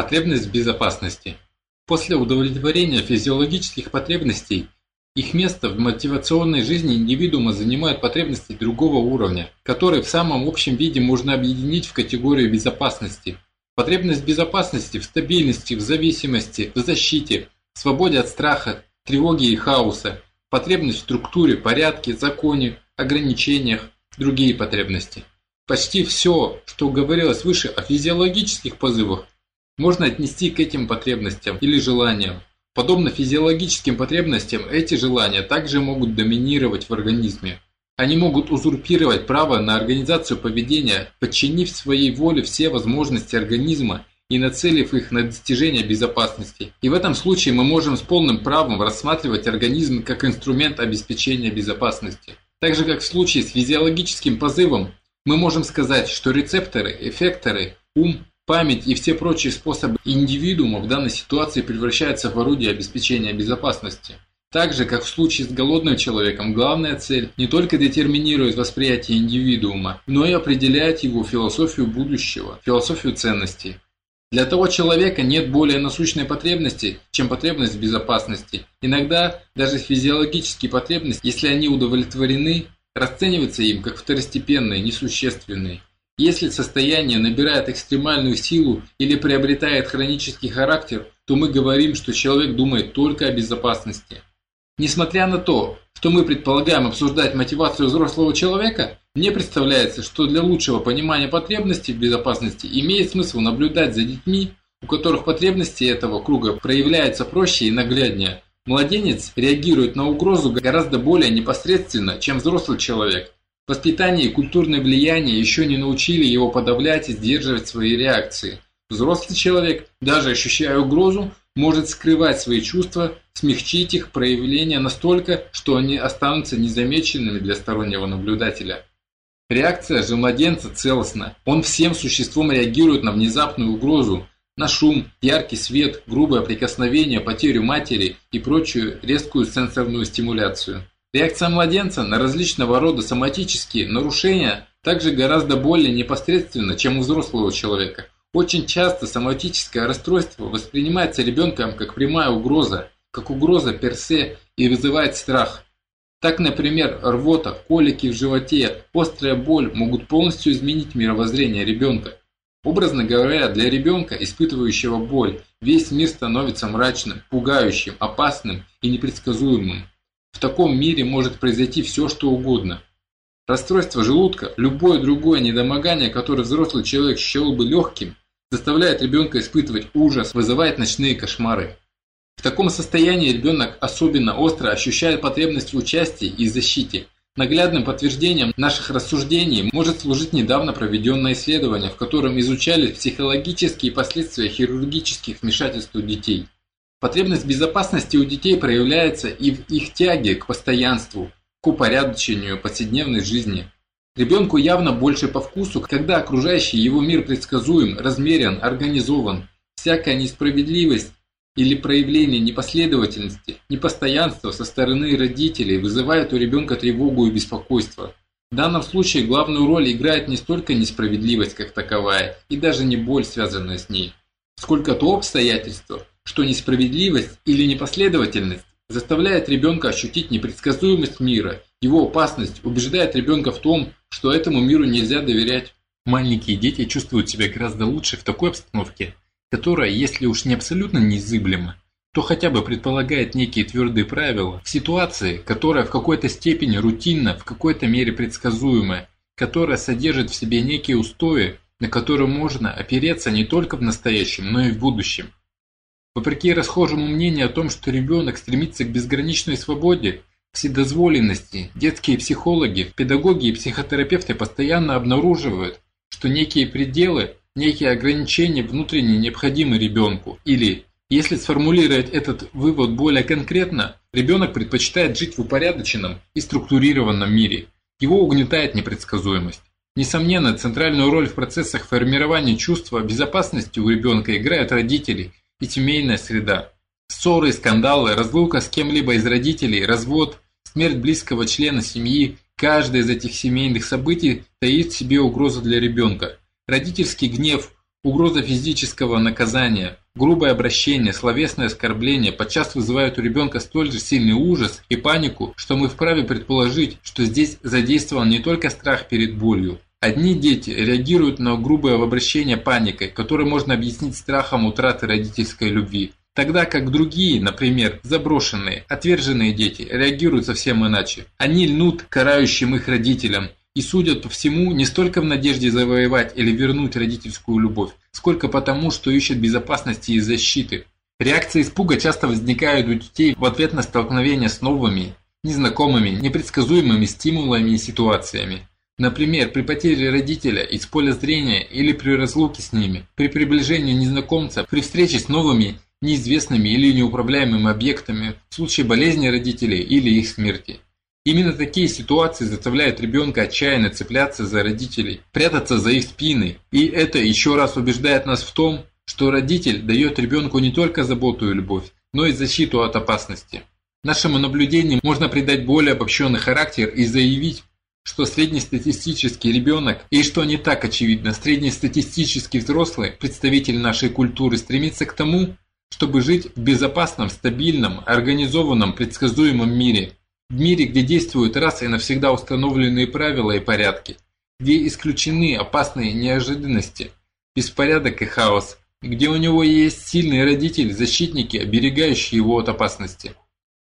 Потребность в безопасности. После удовлетворения физиологических потребностей их место в мотивационной жизни индивидуума занимают потребности другого уровня, которые в самом общем виде можно объединить в категорию безопасности. Потребность безопасности в стабильности, в зависимости, в защите, в свободе от страха, тревоги и хаоса, потребность в структуре, порядке, законе, ограничениях, другие потребности. Почти все, что говорилось выше о физиологических позывах, можно отнести к этим потребностям или желаниям. Подобно физиологическим потребностям, эти желания также могут доминировать в организме. Они могут узурпировать право на организацию поведения, подчинив своей воле все возможности организма и нацелив их на достижение безопасности. И в этом случае мы можем с полным правом рассматривать организм как инструмент обеспечения безопасности. Так же как в случае с физиологическим позывом, мы можем сказать, что рецепторы, эффекторы, ум Память и все прочие способы индивидуума в данной ситуации превращаются в орудие обеспечения безопасности. Так же, как в случае с голодным человеком, главная цель не только детерминирует восприятие индивидуума, но и определяет его философию будущего, философию ценностей. Для того человека нет более насущной потребности, чем потребность в безопасности. Иногда даже физиологические потребности, если они удовлетворены, расцениваются им как второстепенные, несущественные. Если состояние набирает экстремальную силу или приобретает хронический характер, то мы говорим, что человек думает только о безопасности. Несмотря на то, что мы предполагаем обсуждать мотивацию взрослого человека, мне представляется, что для лучшего понимания потребностей в безопасности имеет смысл наблюдать за детьми, у которых потребности этого круга проявляются проще и нагляднее. Младенец реагирует на угрозу гораздо более непосредственно, чем взрослый человек – Воспитание и культурное влияние еще не научили его подавлять и сдерживать свои реакции. Взрослый человек, даже ощущая угрозу, может скрывать свои чувства, смягчить их проявления настолько, что они останутся незамеченными для стороннего наблюдателя. Реакция же младенца целостна. Он всем существом реагирует на внезапную угрозу, на шум, яркий свет, грубое прикосновение, потерю матери и прочую резкую сенсорную стимуляцию. Реакция младенца на различного рода соматические нарушения также гораздо более непосредственна, чем у взрослого человека. Очень часто соматическое расстройство воспринимается ребенком как прямая угроза, как угроза персе и вызывает страх. Так, например, рвота, колики в животе, острая боль могут полностью изменить мировоззрение ребенка. Образно говоря, для ребенка, испытывающего боль, весь мир становится мрачным, пугающим, опасным и непредсказуемым. В таком мире может произойти все, что угодно. Расстройство желудка, любое другое недомогание, которое взрослый человек счел бы легким, заставляет ребенка испытывать ужас, вызывает ночные кошмары. В таком состоянии ребенок особенно остро ощущает потребность в участии и защите. Наглядным подтверждением наших рассуждений может служить недавно проведенное исследование, в котором изучались психологические последствия хирургических вмешательств у детей. Потребность безопасности у детей проявляется и в их тяге к постоянству, к упорядочению повседневной жизни. Ребенку явно больше по вкусу, когда окружающий его мир предсказуем, размерен, организован. Всякая несправедливость или проявление непоследовательности, непостоянства со стороны родителей вызывает у ребенка тревогу и беспокойство. В данном случае главную роль играет не столько несправедливость как таковая, и даже не боль, связанная с ней, сколько то обстоятельство, что несправедливость или непоследовательность заставляет ребенка ощутить непредсказуемость мира, его опасность, убеждает ребенка в том, что этому миру нельзя доверять. Маленькие дети чувствуют себя гораздо лучше в такой обстановке, которая, если уж не абсолютно неизыблема, то хотя бы предполагает некие твердые правила в ситуации, которая в какой-то степени рутинна, в какой-то мере предсказуемая, которая содержит в себе некие устои, на которые можно опереться не только в настоящем, но и в будущем. Вопреки расхожему мнению о том, что ребенок стремится к безграничной свободе, вседозволенности, детские психологи, педагоги и психотерапевты постоянно обнаруживают, что некие пределы, некие ограничения внутренне необходимы ребенку. Или, если сформулировать этот вывод более конкретно, ребенок предпочитает жить в упорядоченном и структурированном мире. Его угнетает непредсказуемость. Несомненно, центральную роль в процессах формирования чувства безопасности у ребенка играют родители – и семейная среда. Ссоры, скандалы, разлука с кем-либо из родителей, развод, смерть близкого члена семьи – каждое из этих семейных событий таит в себе угрозу для ребенка. Родительский гнев, Угроза физического наказания, грубое обращение, словесное оскорбление подчас вызывают у ребенка столь же сильный ужас и панику, что мы вправе предположить, что здесь задействован не только страх перед болью. Одни дети реагируют на грубое обращение паникой, которое можно объяснить страхом утраты родительской любви. Тогда как другие, например, заброшенные, отверженные дети, реагируют совсем иначе. Они льнут карающим их родителям и судят по всему не столько в надежде завоевать или вернуть родительскую любовь, сколько потому, что ищут безопасности и защиты. Реакции испуга часто возникают у детей в ответ на столкновение с новыми, незнакомыми, непредсказуемыми стимулами и ситуациями. Например, при потере родителя из поля зрения или при разлуке с ними, при приближении незнакомца, при встрече с новыми, неизвестными или неуправляемыми объектами, в случае болезни родителей или их смерти. Именно такие ситуации заставляют ребенка отчаянно цепляться за родителей, прятаться за их спины. И это еще раз убеждает нас в том, что родитель дает ребенку не только заботу и любовь, но и защиту от опасности. Нашему наблюдению можно придать более обобщенный характер и заявить, что среднестатистический ребенок и что не так очевидно, среднестатистический взрослый, представитель нашей культуры, стремится к тому, чтобы жить в безопасном, стабильном, организованном, предсказуемом мире – в мире, где действуют раз и навсегда установленные правила и порядки, где исключены опасные неожиданности, беспорядок и хаос, где у него есть сильный родитель, защитники, оберегающие его от опасности.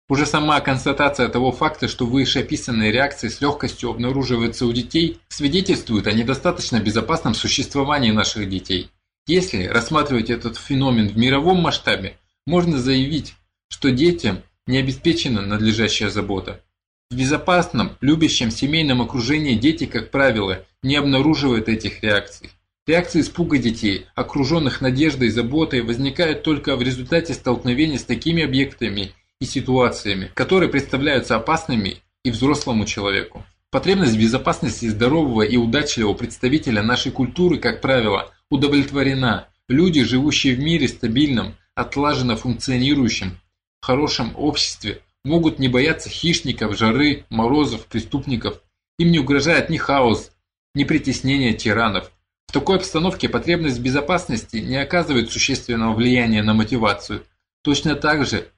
Уже сама констатация того факта, что вышеописанные реакции с легкостью обнаруживаются у детей, свидетельствует о недостаточно безопасном существовании наших детей. Если рассматривать этот феномен в мировом масштабе, можно заявить, что детям – не обеспечена надлежащая забота. В безопасном, любящем семейном окружении дети, как правило, не обнаруживают этих реакций. Реакции испуга детей, окруженных надеждой и заботой, возникают только в результате столкновений с такими объектами и ситуациями, которые представляются опасными и взрослому человеку. Потребность безопасности здорового и удачливого представителя нашей культуры, как правило, удовлетворена. Люди, живущие в мире стабильном, отлаженно функционирующем, хорошем обществе могут не бояться хищников, жары, морозов, преступников. Им не угрожает ни хаос, ни притеснение тиранов. В такой обстановке потребность безопасности не оказывает существенного влияния на мотивацию. Точно так же,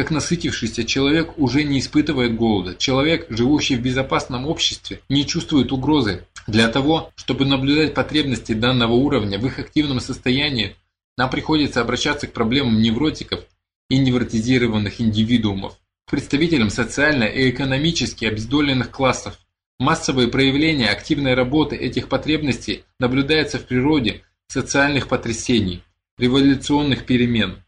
как насытившийся человек уже не испытывает голода. Человек, живущий в безопасном обществе, не чувствует угрозы. Для того, чтобы наблюдать потребности данного уровня в их активном состоянии, нам приходится обращаться к проблемам невротиков и невротизированных индивидуумов, к представителям социально и экономически обездоленных классов. Массовые проявления активной работы этих потребностей наблюдаются в природе социальных потрясений, революционных перемен.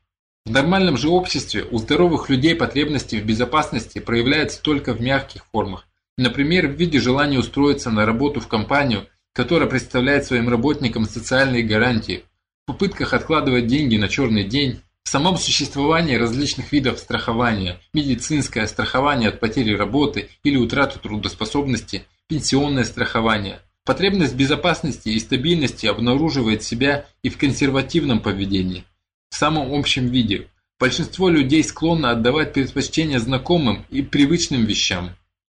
В нормальном же обществе у здоровых людей потребности в безопасности проявляются только в мягких формах, например, в виде желания устроиться на работу в компанию, которая представляет своим работникам социальные гарантии, в попытках откладывать деньги на черный день, в самом существовании различных видов страхования – медицинское страхование от потери работы или утраты трудоспособности, пенсионное страхование – потребность безопасности и стабильности обнаруживает себя и в консервативном поведении. В самом общем виде большинство людей склонно отдавать предпочтение знакомым и привычным вещам.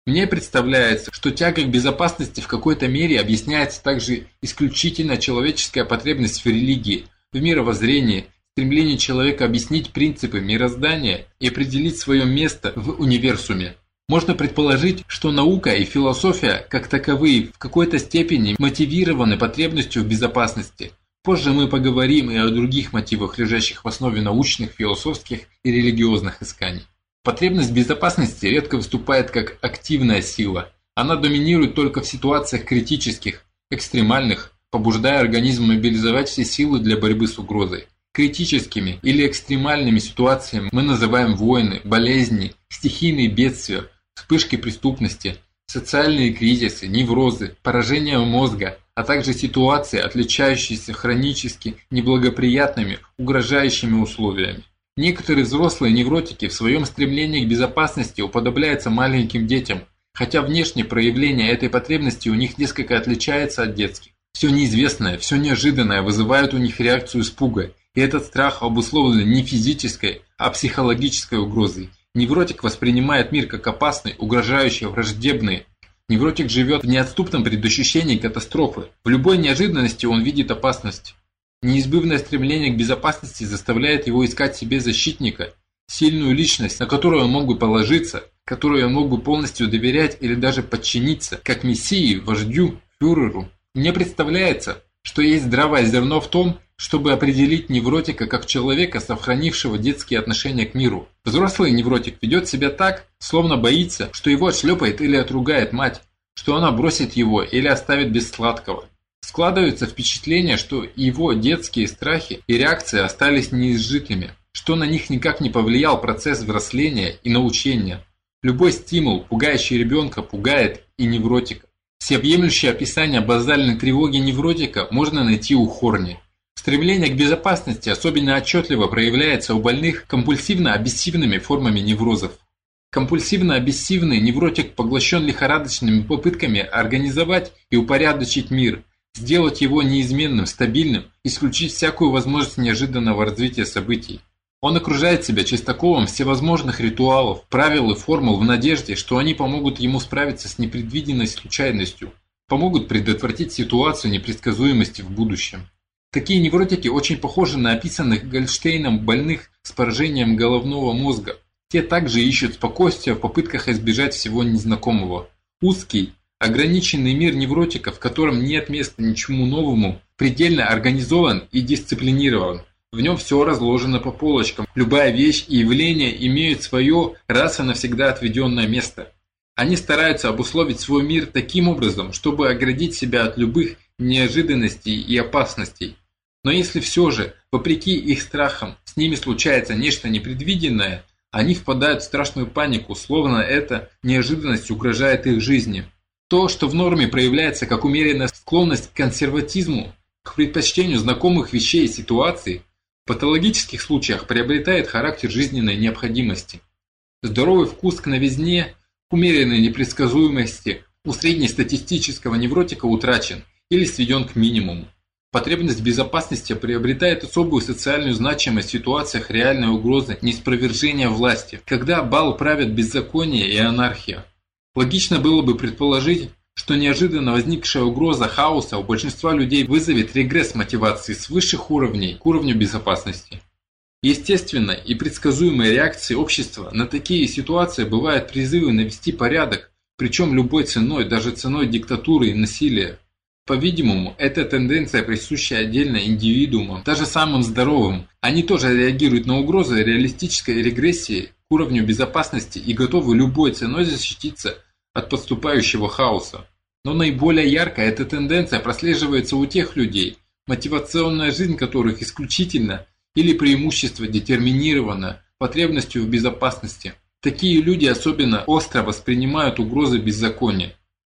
Мне представляется, что тяга к безопасности в какой-то мере объясняется также исключительно человеческая потребность в религии, в мировоззрении – стремление человека объяснить принципы мироздания и определить свое место в универсуме. Можно предположить, что наука и философия, как таковые, в какой-то степени мотивированы потребностью в безопасности. Позже мы поговорим и о других мотивах, лежащих в основе научных, философских и религиозных исканий. Потребность безопасности редко выступает как активная сила. Она доминирует только в ситуациях критических, экстремальных, побуждая организм мобилизовать все силы для борьбы с угрозой. Критическими или экстремальными ситуациями мы называем войны, болезни, стихийные бедствия, вспышки преступности, социальные кризисы, неврозы, поражение мозга, а также ситуации, отличающиеся хронически неблагоприятными, угрожающими условиями. Некоторые взрослые невротики в своем стремлении к безопасности уподобляются маленьким детям, хотя внешнее проявление этой потребности у них несколько отличается от детских. Все неизвестное, все неожиданное вызывает у них реакцию испуга, и этот страх обусловлен не физической, а психологической угрозой. Невротик воспринимает мир как опасный, угрожающий, враждебный. Невротик живет в неотступном предощущении катастрофы. В любой неожиданности он видит опасность. Неизбывное стремление к безопасности заставляет его искать себе защитника, сильную личность, на которую он мог бы положиться, которой он мог бы полностью доверять или даже подчиниться, как мессии, вождю, фюреру. Мне представляется, что есть здравое зерно в том, чтобы определить невротика как человека, сохранившего детские отношения к миру. Взрослый невротик ведет себя так, словно боится, что его отшлепает или отругает мать, что она бросит его или оставит без сладкого. Складывается впечатление, что его детские страхи и реакции остались неизжитыми, что на них никак не повлиял процесс взросления и научения. Любой стимул, пугающий ребенка, пугает и невротика. Всеобъемлющее описание базальной тревоги невротика можно найти у Хорни. Стремление к безопасности особенно отчетливо проявляется у больных компульсивно-обессивными формами неврозов. Компульсивно-обессивный невротик поглощен лихорадочными попытками организовать и упорядочить мир, сделать его неизменным, стабильным, исключить всякую возможность неожиданного развития событий. Он окружает себя чистоколом всевозможных ритуалов, правил и формул в надежде, что они помогут ему справиться с непредвиденной случайностью, помогут предотвратить ситуацию непредсказуемости в будущем. Такие невротики очень похожи на описанных Гольштейном больных с поражением головного мозга. Те также ищут спокойствие в попытках избежать всего незнакомого. Узкий, ограниченный мир невротиков, в котором нет места ничему новому, предельно организован и дисциплинирован. В нем все разложено по полочкам. Любая вещь и явление имеют свое раз и навсегда отведенное место. Они стараются обусловить свой мир таким образом, чтобы оградить себя от любых неожиданностей и опасностей. Но если все же, вопреки их страхам, с ними случается нечто непредвиденное, они впадают в страшную панику, словно эта неожиданность угрожает их жизни. То, что в норме проявляется как умеренная склонность к консерватизму, к предпочтению знакомых вещей и ситуаций, патологических случаях приобретает характер жизненной необходимости. Здоровый вкус к новизне, к умеренной непредсказуемости у среднестатистического невротика утрачен или сведен к минимуму. Потребность безопасности приобретает особую социальную значимость в ситуациях реальной угрозы неспровержения власти, когда бал правят беззаконие и анархия. Логично было бы предположить, что неожиданно возникшая угроза хаоса у большинства людей вызовет регресс мотивации с высших уровней к уровню безопасности. Естественно и предсказуемой реакцией общества на такие ситуации бывают призывы навести порядок, причем любой ценой, даже ценой диктатуры и насилия. По-видимому, эта тенденция присуща отдельно индивидуумам, даже самым здоровым. Они тоже реагируют на угрозы реалистической регрессии к уровню безопасности и готовы любой ценой защититься от подступающего хаоса. Но наиболее ярко эта тенденция прослеживается у тех людей, мотивационная жизнь которых исключительно или преимущество детерминировано потребностью в безопасности. Такие люди особенно остро воспринимают угрозы беззакония.